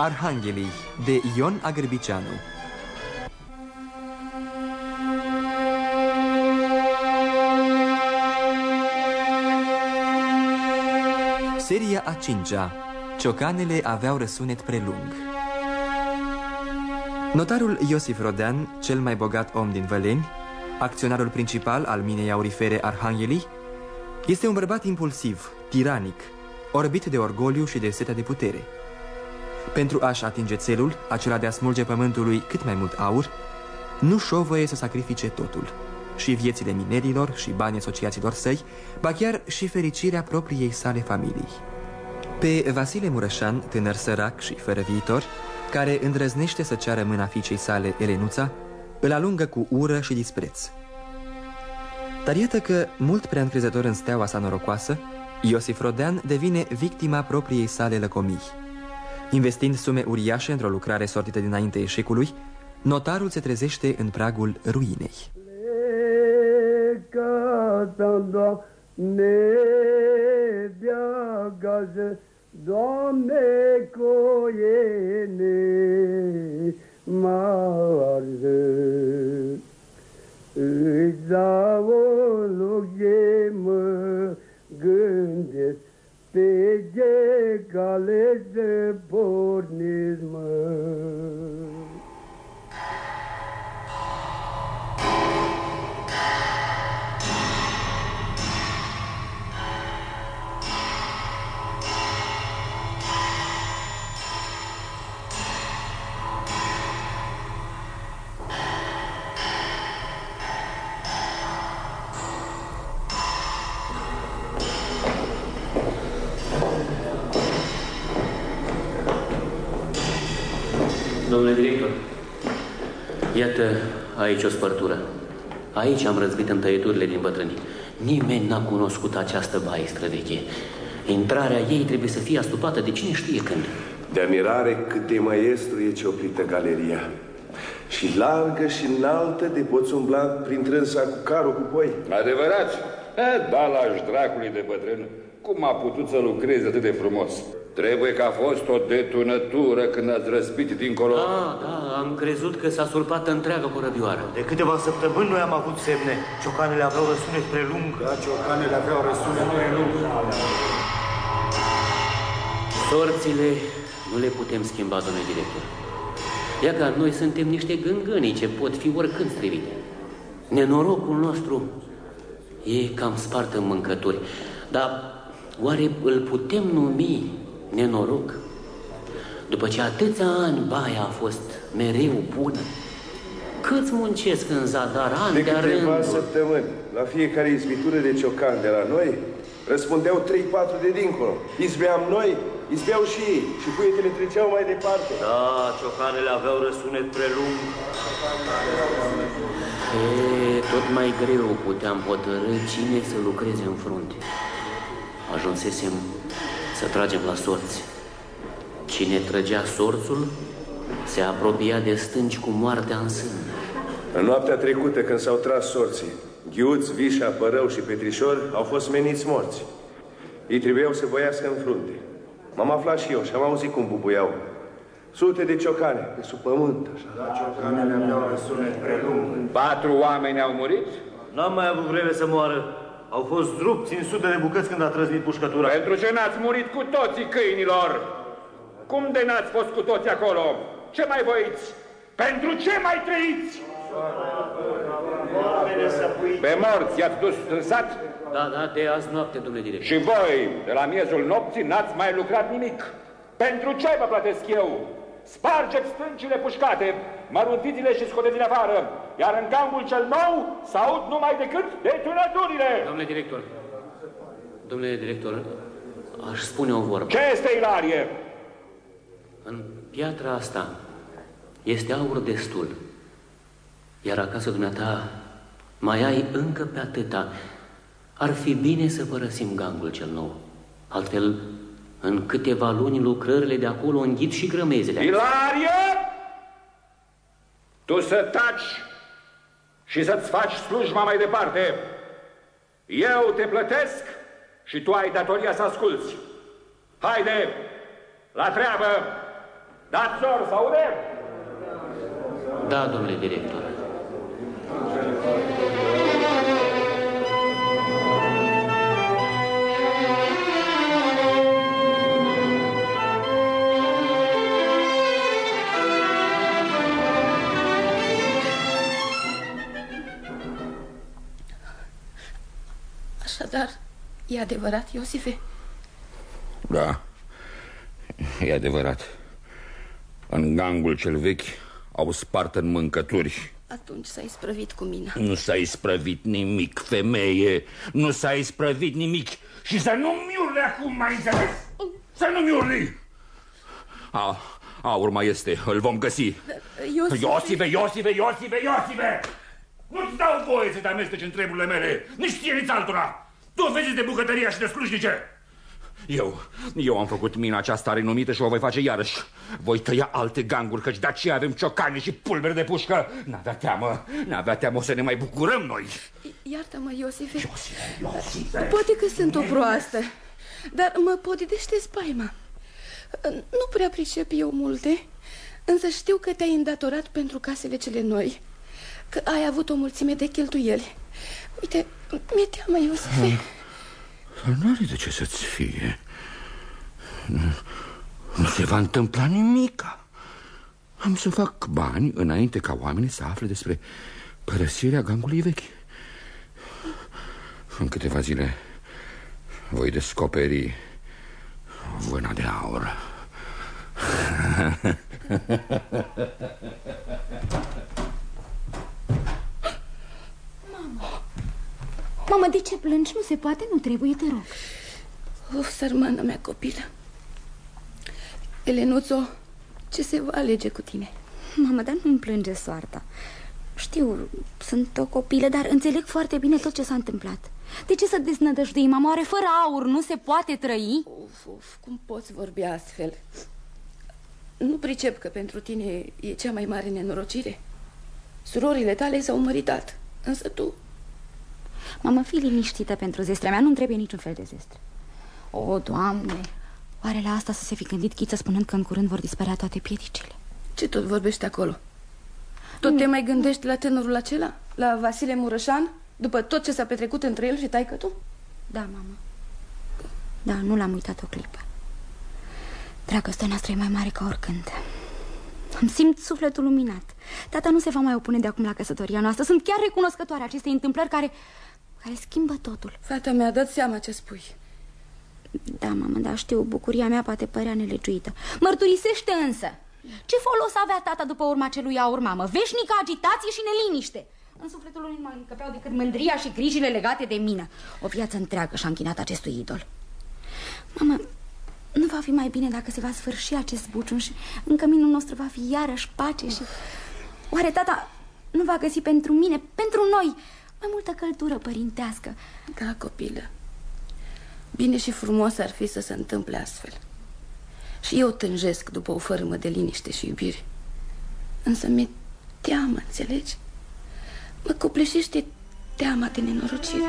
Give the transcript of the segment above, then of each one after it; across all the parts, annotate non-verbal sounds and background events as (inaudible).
Arhanghelii de Ion Agârbiceanu. Seria a cincea. Ciocanele aveau răsunet prelung. Notarul Iosif Rodean, cel mai bogat om din Văleni Acționarul principal al minei aurifere Arhanghelii Este un bărbat impulsiv, tiranic Orbit de orgoliu și de setea de putere pentru a-și atinge țelul, acela de a smulge pământului cât mai mult aur, nu șovăie să sacrifice totul. Și viețile minerilor și banii asociaților săi, ba chiar și fericirea propriei sale familii. Pe Vasile Mureșan, tânăr sărac și fără viitor, care îndrăznește să ceară mâna fiicei sale, Elenuța, îl alungă cu ură și dispreț. Dar iată că, mult prea încrezător în steaua sa norocoasă, Iosif Rodean devine victima propriei sale lăcomii. Investind sume uriașe într-o lucrare sortită dinainte eșecului, notarul se trezește în pragul ruinei. Doamne, coiene marză, îți dau o loc de mă gândesc pe ce cale de porniți, Domnule director, iată aici o spărtură. Aici am răzbit întăieturile din bătrâni. Nimeni n-a cunoscut această baie străveche. Intrarea ei trebuie să fie astupată de cine știe când. De admirare cât de maestru e cioplită galeria. Și largă și înaltă de poți umbla prin trânsa cu carul cu poi. Adevărat? E, da, la dracului de bătrân. Cum a putut să lucreze atât de frumos? Trebuie că a fost o detunătură când ați răspit dincolo. Da, da, am crezut că s-a surpat întreaga corăbioară. De câteva săptămâni noi am avut semne. Ciocanele aveau răsunet prelung. Da, ciocanele aveau răsunet prelung. Sorțile nu le putem schimba, domnule director. Ia că noi suntem niște gângânii ce pot fi oricând strivite. Nenorocul nostru e cam spart în mâncături. Dar oare îl putem numi nenoroc. După ce atâția ani baia a fost mereu bună, câți muncesc în zadar ani de, de câteva rând. săptămâni, la fiecare izbitură de ciocan de la noi, răspundeau 3-4 de dincolo. Izbeam noi, izbeau și ei și puietele treceau mai departe. Da, ciocanele aveau răsunet prelung. E, tot mai greu puteam hotărâ cine să lucreze în frunte. Ajunsesem să tragem la sorți. Cine trăgea sorțul se apropia de stânci cu moartea în sân. În noaptea trecută, când s-au tras sorții, Ghiuț, Vișa, Părău și Petrișor au fost meniți morți. Ei trebuiau să voiască în frunte. M-am aflat și eu și am auzit cum bubuiau. Sute de ciocane, de sub pământ, așa. Da, ciocanele aveau răsunet prelung. Patru oameni au murit? N-am mai avut vreme să moară. Au fost rupți în sute de bucăți când a trăznit pușcătura. Pentru ce n-ați murit cu toții câinilor? Cum de n-ați fost cu toți acolo? Ce mai voiți? Pentru ce mai trăiți? Pe morți i-ați dus în sat? Da, da, de azi noapte, domnule director. Și voi, de la miezul nopții, n-ați mai lucrat nimic. Pentru ce vă plătesc eu? Spargeți stâncile pușcate, măruntiți-le și scoteți afară, iar în campul cel nou s-aud numai decât detunăturile. Domnule director, domnule director, aș spune o vorbă. Ce este, Ilarie? În piatra asta este aur destul, iar acasă dumneata mai ai încă pe atâta. Ar fi bine să părăsim gangul cel nou, altfel în câteva luni lucrările de acolo înghit și grămezele. Ilarie! Tu să taci și să-ți faci slujba mai departe. Eu te plătesc și tu ai datoria să asculți. Haide, la treabă! Dați zor, să audem! Da, domnule director. E adevărat, Iosife? Da, e adevărat. În gangul cel vechi au spart în mâncături. Atunci s-a isprăvit cu mine. Nu s-a isprăvit nimic, femeie. Nu s-a isprăvit nimic. Și să nu-mi urli acum, mai înțeles? Să nu-mi urli! A, a, urma este, îl vom găsi. Iosife... Iosive, Iosive, Iosive, Iosive! Nu-ți dau voie să te amesteci în treburile mele, nici ție, nici altora. Tu vezi de bucătăria și de slujnice. Eu, eu am făcut mina aceasta renumită și o voi face iarăși. Voi tăia alte ganguri, căci de aceea avem ciocane și pulberi de pușcă. N-avea teamă, n-avea teamă să ne mai bucurăm noi. Iartă-mă, Iosife. Iosife, Iosife. Poate că sunt o proastă, dar mă podidește spaima. Nu prea pricep eu multe, însă știu că te-ai îndatorat pentru casele cele noi, că ai avut o mulțime de cheltuieli. Uite, mi-e teamă, Iosife. Hmm. Nu are de ce să-ți fie. Nu, nu se va întâmpla nimica. Am să fac bani înainte ca oamenii să afle despre părăsirea gangului vechi. În câteva zile voi descoperi vâna de aur. (laughs) Mamă, de ce plângi? Nu se poate, nu trebuie, te rog Of, sărmană mea copilă Elenuțo, ce se va alege cu tine? Mamă, dar nu-mi plânge soarta Știu, sunt o copilă, dar înțeleg foarte bine tot ce s-a întâmplat De ce să deznădăjdui, mama? Oare fără aur nu se poate trăi? Uf, uf, cum poți vorbi astfel? Nu pricep că pentru tine e cea mai mare nenorocire Surorile tale s-au măritat Însă tu Mamă, fii liniștită pentru zestrea mea, nu-mi trebuie niciun fel de zestre O, Doamne, oare la asta să se fi gândit Chiță spunând că în curând vor dispărea toate piedicile? Ce tot vorbești acolo? Tot te mai gândești la tânărul acela? La Vasile Murășan? După tot ce s-a petrecut între el și taică tu? Da, mamă Da, nu l-am uitat o clipă Dragostea noastră e mai mare ca oricând îmi simt sufletul luminat Tata nu se va mai opune de acum la căsătoria noastră Sunt chiar recunoscătoare acestei întâmplări care care schimbă totul. Fata mea, dă seama ce spui. Da, mamă, da, știu, bucuria mea poate părea nelegiuită. Mărturisește însă. Ce folos avea tata după urma celui aur, mamă? Veșnică agitație și neliniște. În sufletul lui nu mai încăpeau decât mândria și grijile legate de mine. O viață întreagă și-a închinat acestui idol. Mamă, nu va fi mai bine dacă se va sfârși acest buciun și în căminul nostru va fi iarăși pace și... Oare tata nu va găsi pentru mine, pentru noi, mai multă căldură părintească. Da, copilă. Bine și frumos ar fi să se întâmple astfel. Și eu tânjesc după o fărâmă de liniște și iubire. Însă mi-e teamă, înțelegi? Mă copleșește teama de nenorocire.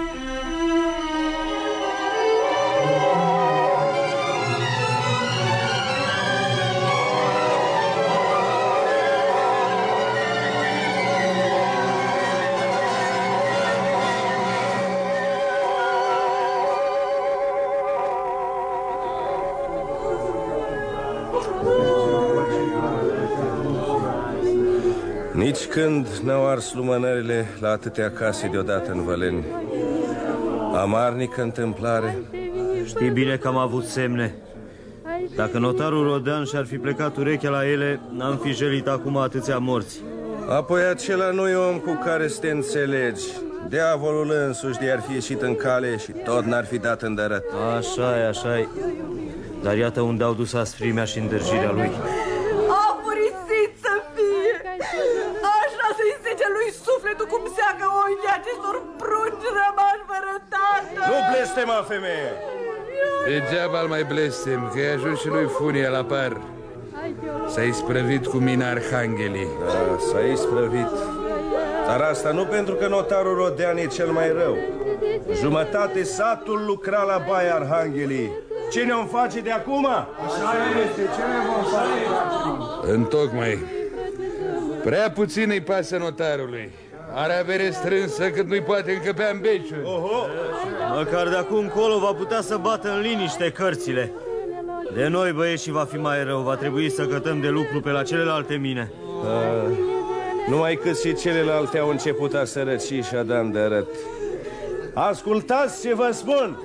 Nici când n-au ars lumânările la atâtea case deodată în Văleni. Amarnică întâmplare. Știi bine că am avut semne. Dacă notarul Rodean și-ar fi plecat urechea la ele, n-am fi jelit acum atâția morți. Apoi acela nu e om cu care să te înțelegi. Diavolul însuși de-ar fi ieșit în cale și tot n-ar fi dat îndărăt. Așa e, așa e. Dar iată unde au dus asfrimea și îndârjirea lui. lui sufletul cum seacă ochii acestor prunci rămași fără tată. Nu blestema, femeie! Degeaba îl mai blestem, că i-a ajuns și lui Funia la par. S-a isprăvit cu mine Arhanghelii. Da, s-a isprăvit. Dar asta nu pentru că notarul Rodean e cel mai rău. Jumătate satul lucra la baia Arhanghelii. Ce ne-om face de acum? Așa este, ce ne vom face? Întocmai. Prea puțin îi pasă notarului. Are avere strânsă cât nu-i poate încăpea în beciuri. Oho! Măcar de acum încolo va putea să bată în liniște cărțile. De noi, băieți, va fi mai rău. Va trebui să cătăm de lucru pe la celelalte mine. Uh, numai cât și celelalte au început a sărăci și a da de arăt. Ascultați ce vă spun!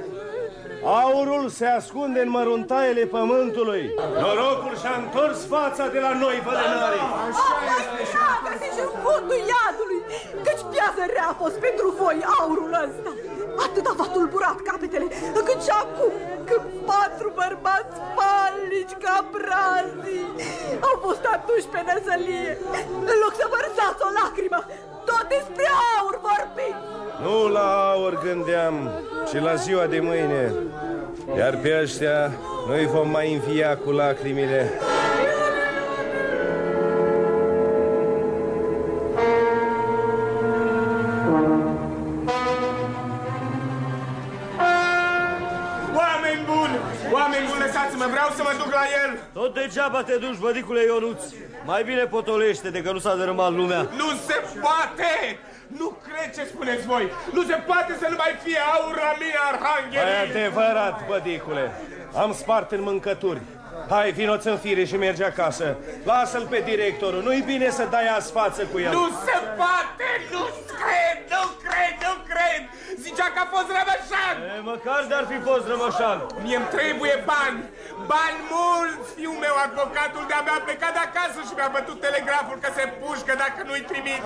Aurul se ascunde în măruntaiele pământului. Norocul și-a întors fața de la noi, vădănare. Așa este și în fundul iadului, căci piază rea a fost pentru voi aurul ăsta. Atât v-a tulburat capetele, încât și acum, când patru bărbați palnici ca brazii au fost atunci pe năzălie, în loc să vărsați o lacrimă, tot despre aur vorbiți. Nu la aur gândeam, ci la ziua de mâine. Iar pe ăștia noi vom mai învia cu lacrimile. Lăsați-mă, vreau să mă duc la el! Tot degeaba te duci, bădicule Ionuț. Mai bine potolește de că nu s-a dărâmat lumea. Nu se poate! Nu cred ce spuneți voi! Nu se poate să nu mai fie aur la mine, Arhanghel! Ai adevărat, bădicule. Am spart în mâncături. Hai, vino-ți în fire și mergi acasă. Lasă-l pe directorul. Nu-i bine să dai azi față cu el. Nu se poate! Nu Zicea că a fost rămășan! E, măcar de-ar fi fost rămășan. Mie-mi trebuie bani! Bani mulți! Fiul meu, avocatul, de-abia a plecat de acasă și mi-a bătut telegraful că se pușcă dacă nu-i trimit.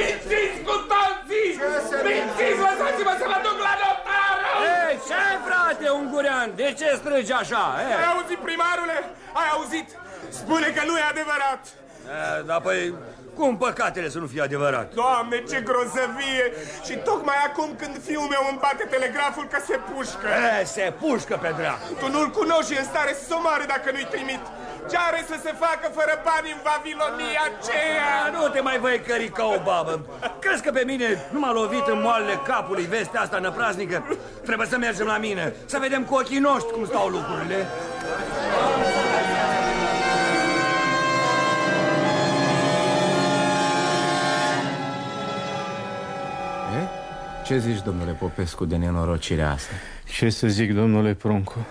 Mințiți cu toții! Mințiți! Lăsați-mă să mă duc la notară! Ei, ce frate, ungurean? De ce strângi așa? Ei? Ai auzit, primarule? Ai auzit? Spune că nu e adevărat! E, da, păi, cum păcatele să nu fie adevărat? Doamne, ce grozăvie! Și tocmai acum când fiul meu îmi bate telegraful că se pușcă. E, se pușcă pe dracu. Tu nu-l cunoști, e în stare să o moare dacă nu-i trimit. Ce are să se facă fără bani în Vavilonia aceea? Nu te mai vei cări ca o babă. Crezi că pe mine nu m-a lovit în moalele capului vestea asta năpraznică? Trebuie să mergem la mine, să vedem cu ochii noștri cum stau lucrurile. Ce zici, domnule Popescu, de nenorocirea asta? Ce să zic, domnule Pruncu?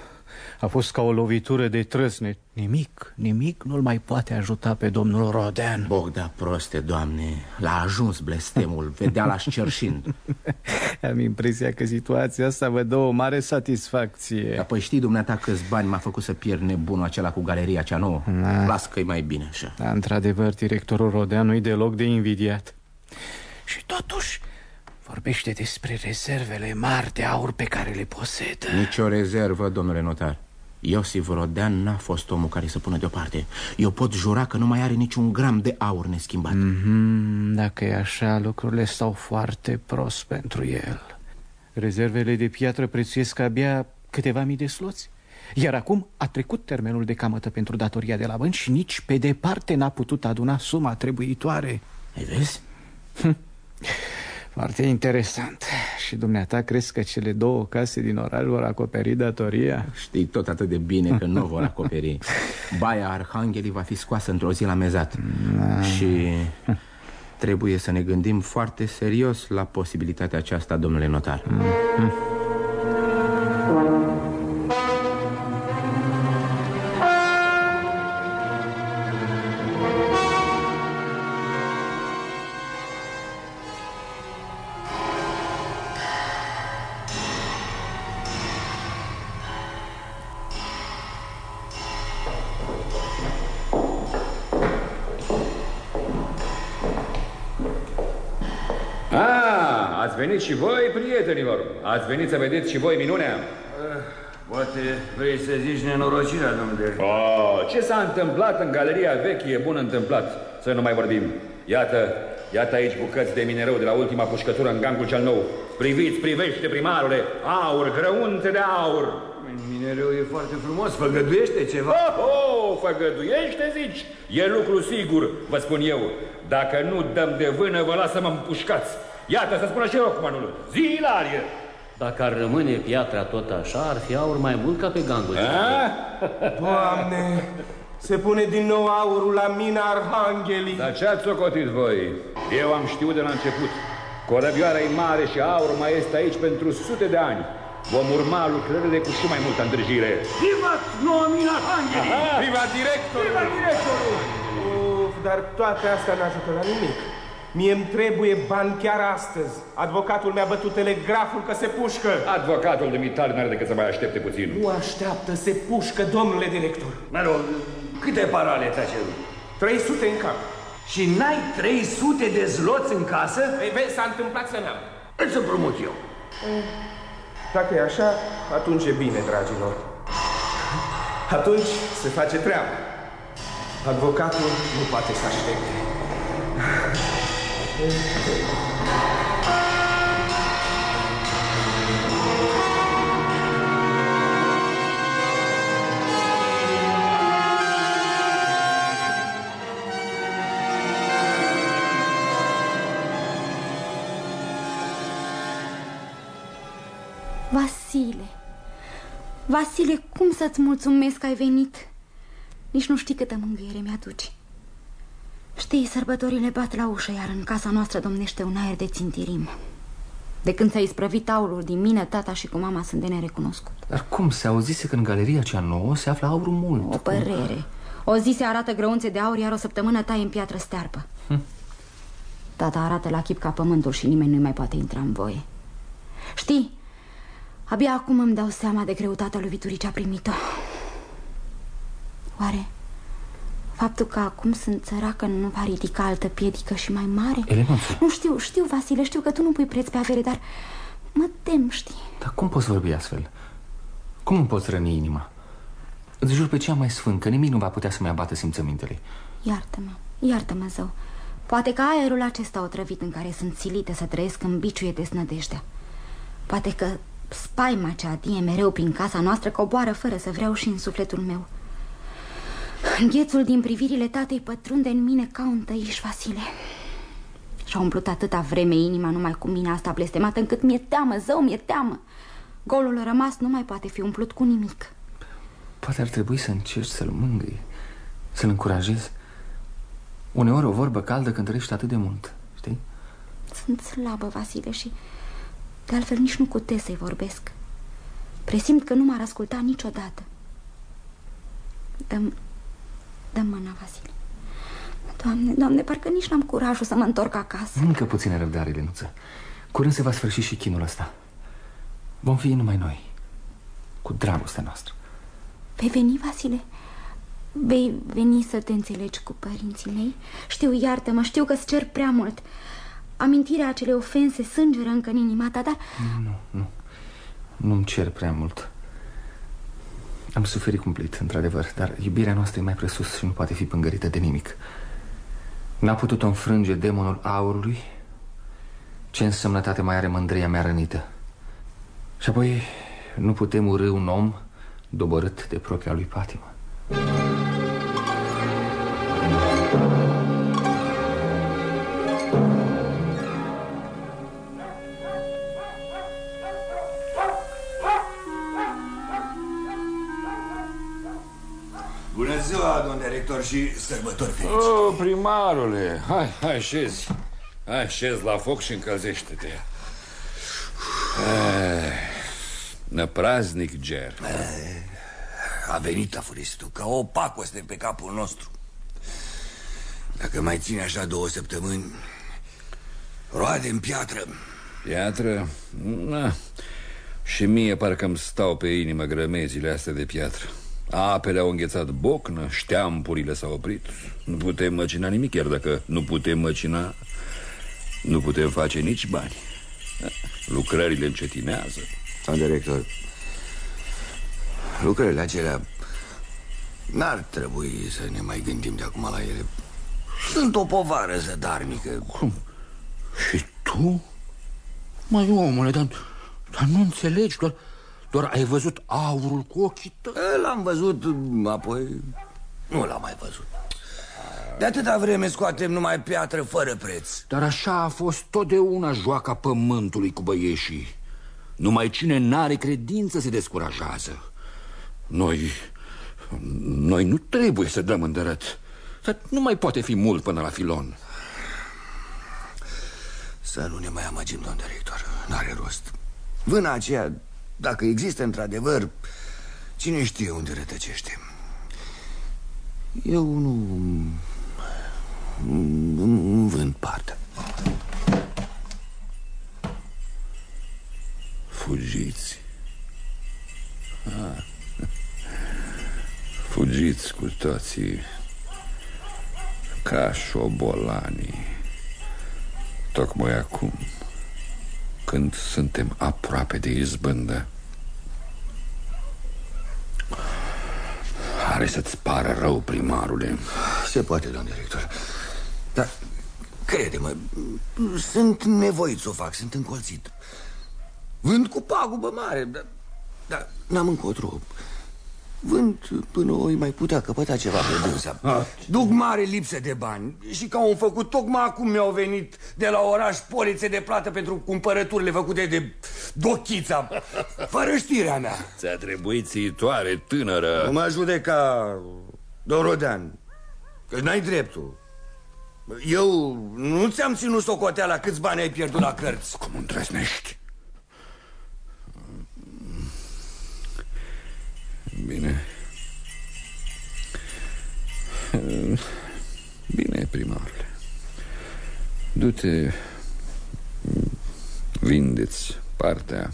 A fost ca o lovitură de trăsnet. Nimic, nimic nu-l mai poate ajuta pe domnul Rodean. Bogda proste, doamne, l-a ajuns blestemul, vedea la șcerșind. (laughs) Am impresia că situația asta vă dă o mare satisfacție. Dar păi știi, dumneata, câți bani m-a făcut să pierd nebunul acela cu galeria cea nouă? Na. Las că-i mai bine așa. Da, într-adevăr, directorul Rodean nu-i deloc de invidiat. Și totuși, vorbește despre rezervele mari de aur pe care le posedă. Nici o rezervă, domnule notar. Iosif Rodean n-a fost omul care să pună deoparte. Eu pot jura că nu mai are niciun gram de aur neschimbat. Mm -hmm, dacă e așa, lucrurile stau foarte prost pentru el. Rezervele de piatră prețuiesc abia câteva mii de sloți. Iar acum a trecut termenul de camătă pentru datoria de la bănci și nici pe departe n-a putut aduna suma trebuitoare. Ai vezi? Foarte interesant. Și dumneata crezi că cele două case din oraș vor acoperi datoria? Știi tot atât de bine că nu vor acoperi. (laughs) Baia Arhanghelii va fi scoasă într-o zi la mezat. Da. Și trebuie să ne gândim foarte serios la posibilitatea aceasta, domnule notar. Ah, ați venit și voi, prietenilor. Ați venit să vedeți și voi minunea. Poate vrei să zici nenorocirea, domnule. Oh, ce s-a întâmplat în galeria veche e bun întâmplat. Să nu mai vorbim. Iată, iată aici bucăți de minereu de la ultima pușcătură în gangul cel nou. Priviți, privește, primarule, aur, grăunte de aur. Minereu e foarte frumos, făgăduiește ceva. Oh, oh, făgăduiește, zici? E lucru sigur, vă spun eu. Dacă nu dăm de vână, vă lasă mă împușcați. Iată, să spună și Rockmanul. Zi, Ilarie! Dacă ar rămâne piatra tot așa, ar fi aur mai mult ca pe gangul. Doamne, Se pune din nou aurul la mina Arhanghelii. Dar ce ați socotit voi? Eu am știut de la început. Corăbioara e mare și aurul mai este aici pentru sute de ani. Vom urma lucrările cu și mai multă îndrăjire. Viva noua mina Arhanghelii! Viva directorul! Viva directorul! Uf, dar toate astea n-ajută la nimic. Mie îmi trebuie bani chiar astăzi. Advocatul mi-a bătut telegraful că se pușcă. Advocatul de mitare n-are decât să mai aștepte puțin. Nu așteaptă, se pușcă, domnule director. Mă rog, câte parale ți-a cerut? 300 în cap. Și n-ai 300 de zloți în casă? Ei, vezi, s-a întâmplat să n-am. Îți împrumut eu. Dacă e așa, atunci e bine, dragilor. Atunci se face treaba. Advocatul nu poate să aștepte. Vasile, Vasile, cum să-ți mulțumesc că ai venit? Nici nu știi câtă mângâiere mi-aduci. Știi, sărbătorile bat la ușă, iar în casa noastră domnește un aer de țintirim. De când ți-ai isprăvit aurul din mine, tata și cu mama sunt de nerecunoscut. Dar cum se auzise că în galeria cea nouă se află aurul mult? O părere. O zi se arată grăunțe de aur, iar o săptămână taie în piatră stearpă. Hm. Tata arată la chip ca pământul și nimeni nu mai poate intra în voie. Știi, abia acum îmi dau seama de greutatea loviturii ce a primit-o. Oare faptul că acum sunt săracă nu va ridica altă piedică și mai mare? Eleonță. Nu știu, știu, Vasile, știu că tu nu pui preț pe avere, dar mă tem, știi? Dar cum poți vorbi astfel? Cum îmi poți răni inima? Îți jur pe cea mai sfânt că nimic nu va putea să-mi abată simțămintele. Iartă-mă, iartă-mă, zău. Poate că aerul acesta otrăvit în care sunt silite să trăiesc în biciuie desnădejdea. Poate că spaima ce adie mereu prin casa noastră coboară fără să vreau și în sufletul meu. Înghețul din privirile tatei pătrunde în mine ca un tăiș, Vasile. Și-a umplut atâta vreme inima numai cu mine asta blestemată încât mi-e teamă, zău, mi-e teamă. Golul rămas nu mai poate fi umplut cu nimic. Poate ar trebui să încerci să-l mângâi, să-l încurajezi. Uneori o vorbă caldă cântărește atât de mult, știi? Sunt slabă, Vasile, și de altfel nici nu cu te să-i vorbesc. Presimt că nu m-ar asculta niciodată. Dăm, dăm mâna, Vasile. Doamne, doamne, parcă nici n-am curajul să mă întorc acasă. Încă puțină răbdare, Lenuță. Curând se va sfârși și chinul ăsta. Vom fi numai noi, cu dragostea noastră. Vei veni, Vasile? Vei veni să te înțelegi cu părinții mei? Știu, iartă-mă, știu că-ți cer prea mult. Amintirea acelei ofense sângeră încă în inima ta, dar... Nu, nu. Nu-mi cer prea mult. Am suferit cumplit, într-adevăr, dar iubirea noastră e mai presus și nu poate fi pângărită de nimic. N-a putut înfrânge demonul aurului? Ce însemnătate mai are mândria mea rănită? Și apoi nu putem urâ un om doborât de propria lui patimă. Ziua, domn director, și sărbători fericite. Oh, primarule, hai, hai, șezi. Hai, șezi la foc și încălzește-te. Eh, Năpraznic ger. A venit afuristul, ca o pacoste pe capul nostru. Dacă mai ține așa două săptămâni, roade în piatră. Piatră? Na. Și mie parcă îmi stau pe inimă grămezile astea de piatră. Apele au înghețat bocnă, șteampurile s-au oprit. Nu putem măcina nimic, chiar dacă nu putem măcina, nu putem face nici bani. Lucrările încetinează. Domn director, lucrările acelea n-ar trebui să ne mai gândim de acum la ele. Sunt o povară zădarnică. Cum? Și tu? Mai omule, dar, dar nu înțelegi, doar, doar ai văzut aurul cu ochii tăi? L-am văzut, apoi nu l-am mai văzut. De atâta vreme scoatem numai piatră fără preț. Dar așa a fost totdeauna joaca pământului cu băieșii. Numai cine n-are credință se descurajează. Noi, Noi nu trebuie să dăm îndărăt. Dar nu mai poate fi mult până la filon. Să nu ne mai amăgim, domn director N-are rost. Vâna aceea, dacă există într-adevăr Cine știe unde rătăcește. Eu nu... Nu vând partea Fugiți. Ah. Fugiți cu toții Ca șobolanii. Tocmai acum Când suntem aproape de izbândă. Are să-ți pară rău, primarule. Se poate, domn director. Dar, crede-mă Sunt nevoit să o fac, sunt încolțit. Vând cu pagubă mare Dar, dar n-am încotro Vând până o mai putea căpăta ceva pe dânsa ah. Duc mare lipsă de bani. Și ca un făcut, tocmai acum mi-au venit De la oraș polițe de plată Pentru cumpărăturile făcute de dochița. Fără știrea mea. Ți-a trebuit țitoare tânără. Nu mă judeca, domn Rodean Că n-ai dreptul. Eu nu ți-am ținut socoteala. Câți bani ai pierdut la cărți? Cum îndrăznești? Bine. Bine, primarule. Du-te, vindeți partea.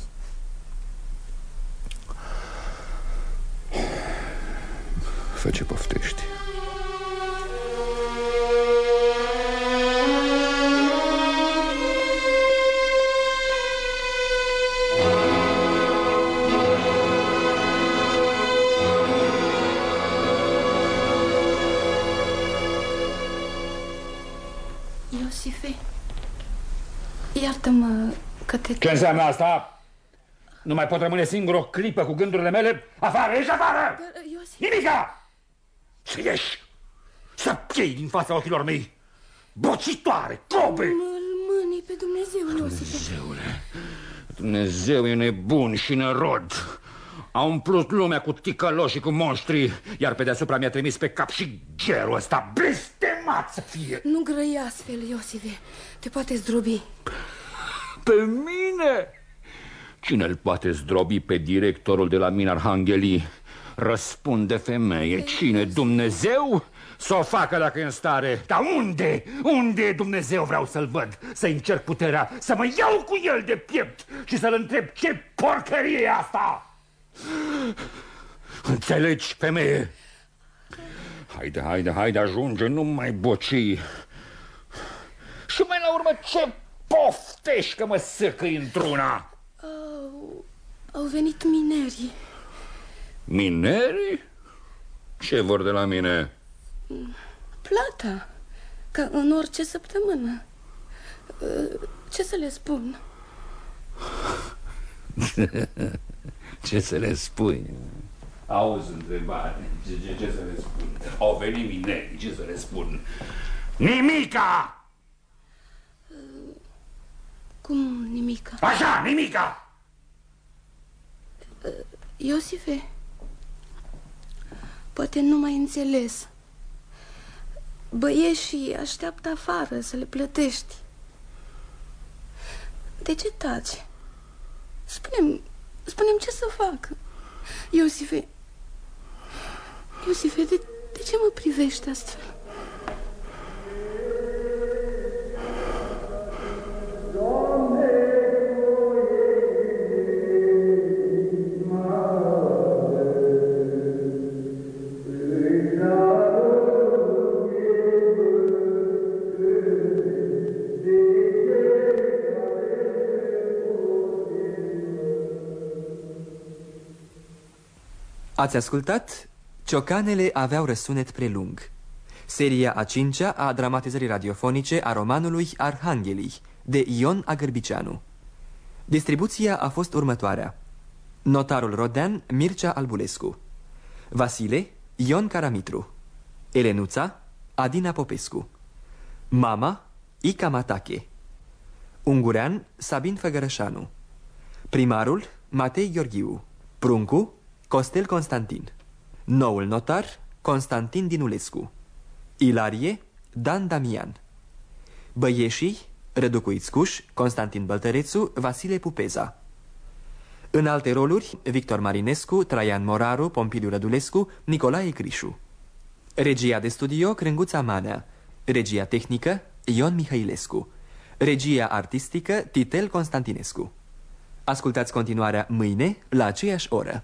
Înseamnă asta? Nu mai pot rămâne singur o clipă cu gândurile mele? Afară, ieși afară! Iosif... Nimica! Să ieși! Să piei din fața ochilor mei! Bocitoare, cobe! Mâni pe Dumnezeu, Iosif. Dumnezeule, Dumnezeu e nebun și nerod. A umplut lumea cu ticăloși și cu monștri, iar pe deasupra mi-a trimis pe cap și gerul ăsta blestemat să fie. Nu grăi astfel, Iosive. Te poate zdrobi. Pe mine? Cine îl poate zdrobi pe directorul de la Min Arhangheli? Răspunde femeie. Cine? Dumnezeu? Să o facă dacă e în stare. Dar unde? Unde Dumnezeu vreau să-l văd? Să încerc puterea, să mă iau cu el de piept și să-l întreb ce porcărie e asta? Înțelegi, femeie? Haide, haide, haide, ajunge, nu mai boci. Și mai la urmă ce poftești că mă săcă într-una? Au, au venit minerii. Minerii? Ce vor de la mine? Plata, ca în orice săptămână. Ce să le spun? (laughs) Ce să le spui? Auzi întrebare. Ce, ce, ce să le spun? Au venit mineri, ce să le spun? Nimica! Cum nimica? Așa, nimica! Iosife, poate nu mai înțeles. Băieșii așteaptă afară să le plătești. De ce taci? Spune-mi Spunem ce să fac. Iosife, Iosife, de, de ce mă privești astfel? Ați ascultat? Ciocanele aveau răsunet prelung. Seria a cincea a dramatizării radiofonice a romanului Arhanghelii de Ion Agârbicianu Distribuția a fost următoarea. Notarul Rodean Mircea Albulescu. Vasile Ion Caramitru. Elenuța Adina Popescu. Mama Ica Matache. Ungurean Sabin Făgărășanu. Primarul Matei Gheorghiu. Pruncu Costel Constantin. Noul notar, Constantin Dinulescu. Ilarie, Dan Damian. Băieșii, Răducu Ițcuș, Constantin Băltărețu, Vasile Pupeza. În alte roluri, Victor Marinescu, Traian Moraru, Pompiliu Rădulescu, Nicolae Crișu. Regia de studio, Crânguța Manea. Regia tehnică, Ion Mihailescu. Regia artistică, Titel Constantinescu. Ascultați continuarea mâine, la aceeași oră